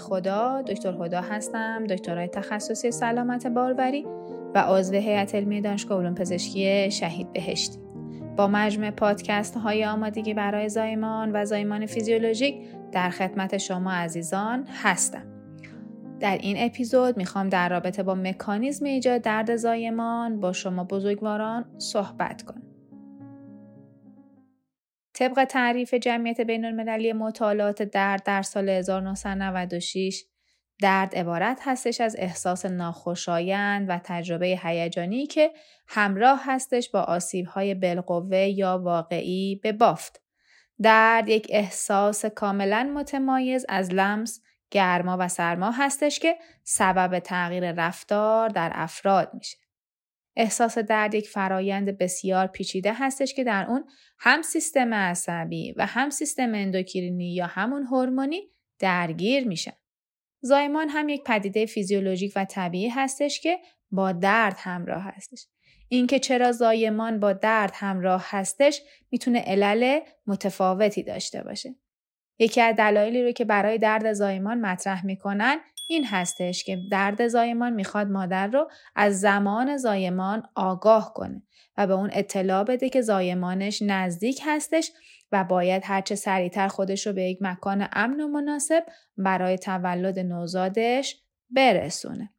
خدا دکتر خدا هستم دکترای تخصصی سلامت باروری و عضو هیئت علمی دانشگاه علوم پزشکی شهید بهشتی. با مجموع پادکست های آمادگی برای زایمان و زایمان فیزیولوژیک در خدمت شما عزیزان هستم. در این اپیزود می‌خوام در رابطه با مکانیزم ایجاد درد زایمان با شما بزرگواران صحبت کنم. طبق تعریف جمعیت بین المللی مطالعات درد در سال 1996 درد عبارت هستش از احساس ناخوشایند و تجربه هیجانی که همراه هستش با آسیبهای بالقوه یا واقعی به بافت. درد یک احساس کاملا متمایز از لمس، گرما و سرما هستش که سبب تغییر رفتار در افراد میشه. احساس درد یک فرایند بسیار پیچیده هستش که در اون هم سیستم عصبی و هم سیستم اندوکرینی یا همون هورمونی درگیر میشن. زایمان هم یک پدیده فیزیولوژیک و طبیعی هستش که با درد همراه هستش. اینکه چرا زایمان با درد همراه هستش می‌تونه علل متفاوتی داشته باشه. یکی از دلایلی رو که برای درد زایمان مطرح می‌کنن این هستش که درد زایمان می‌خواد مادر رو از زمان زایمان آگاه کنه و به اون اطلاع بده که زایمانش نزدیک هستش و باید هرچه سریعتر خودش رو به یک مکان امن و مناسب برای تولد نوزادش برسونه.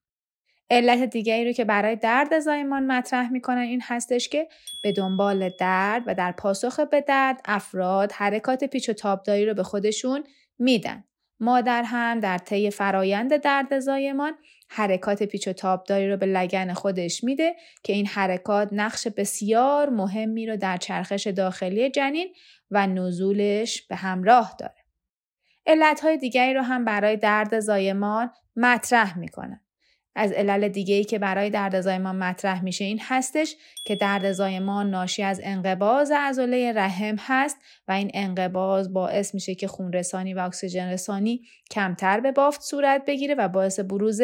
علت دیگری رو که برای درد زایمان مطرح می‌کنن این هستش که به دنبال درد و در پاسخ به درد افراد حرکات پیچ و تابداری رو به خودشون میدن. مادر هم در طی فرایند درد زایمان حرکات پیچ و تابداری رو به لگن خودش میده که این حرکات نقش بسیار مهمی رو در چرخش داخلی جنین و نزولش به همراه داره. علتهای دیگری رو هم برای درد زایمان مطرح می‌کنن. از علل دیگه ای که برای درد زایمان مطرح میشه این هستش که درد زایمان ناشی از انقباز عضله رحم هست و این انقباز باعث میشه که خون رسانی و اکسیژن رسانی کمتر به بافت صورت بگیره و باعث بروز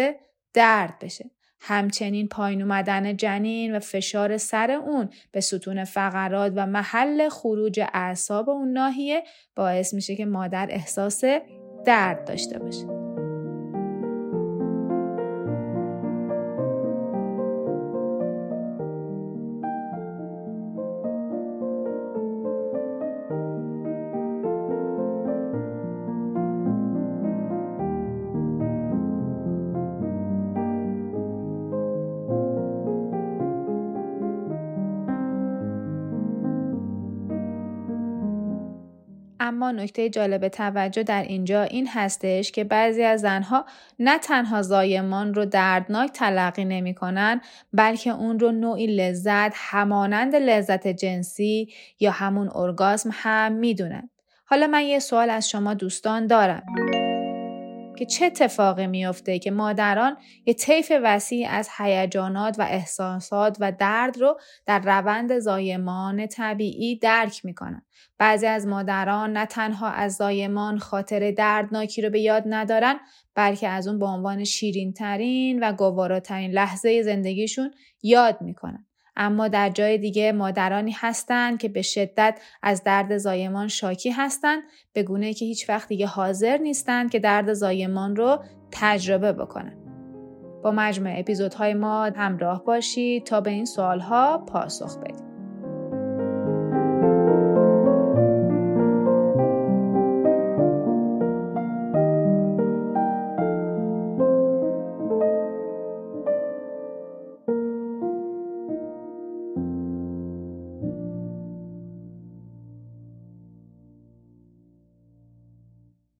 درد بشه. همچنین پایین اومدن جنین و فشار سر اون به ستون فقرات و محل خروج اعصاب اون ناحیه باعث میشه که مادر احساس درد داشته باشه. اما نکته جالب توجه در اینجا این هستش که بعضی از زنها نه تنها زایمان رو دردناک تلقی نمی کنن بلکه اون رو نوعی لذت همانند لذت جنسی یا همون ارگاسم هم می‌دونن. حالا من یه سوال از شما دوستان دارم. که چه اتفاقی میفته که مادران یه طیف وسیع از هیجانات و احساسات و درد رو در روند زایمان طبیعی درک می‌کنن. بعضی از مادران نه تنها از زایمان خاطر دردناکی رو به یاد ندارن بلکه از اون به عنوان شیرین ترین و گواراترین لحظه زندگیشون یاد می‌کنن. اما در جای دیگه مادرانی هستند که به شدت از درد زایمان شاکی هستند به گونه که هیچ وقت دیگه حاضر نیستند که درد زایمان رو تجربه بکنن. با مجموع اپیزودهای ما همراه باشید تا به این سوالها پاسخ بدید.